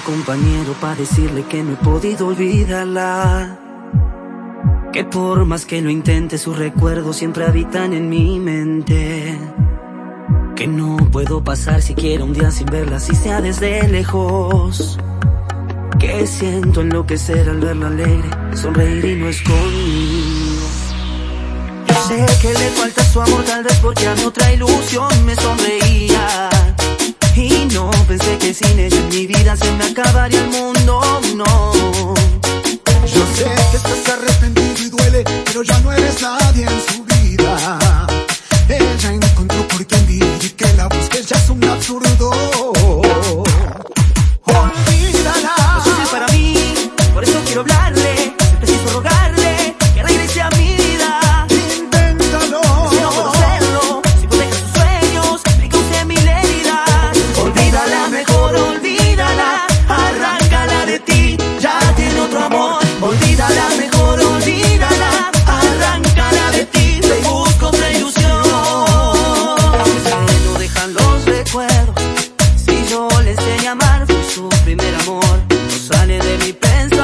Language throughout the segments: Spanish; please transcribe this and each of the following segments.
compañero para decirle que no he podido olvidarla. Que por más que lo intente, sus recuerdos siempre habitan en mi mente. Que no puedo pasar siquiera un día sin verla, si sea desde lejos. Que siento enloquecer al verla alegre, sonreír y no es conmigo. Yo sé que le falta su amor, tal vez porque otra ilusión me sonreía. No pensé que sin ella en mi vida se me acabaría el mundo, no. Yo sé que estás arrepentido y duele, pero ya no eres nadie en su vida.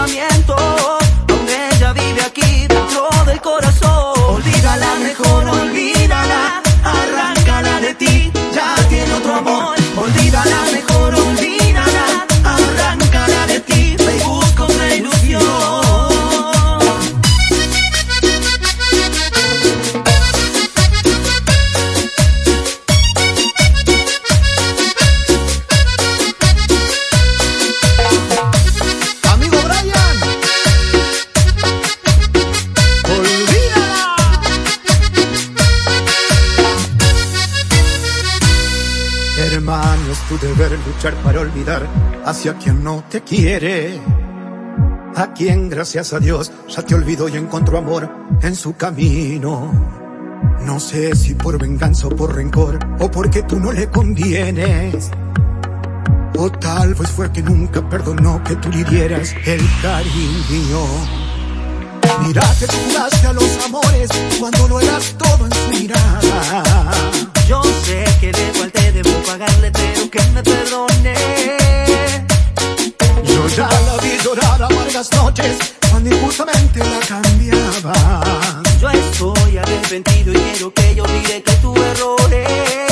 Pensamiento. Hermano, es tu deber luchar para olvidar hacia quien no te quiere. A quien, gracias a Dios, ya te olvidó y encontró amor en su camino. No sé si por venganza o por rencor, o porque tú no le convienes. O tal vez fue que nunca perdonó que tú le dieras el cariño. Mira que tú a los amores cuando no eras todo en amargas noches cuando injustamente la cambiaba. Yo estoy arrepentido y quiero que yo olvide que tu error es.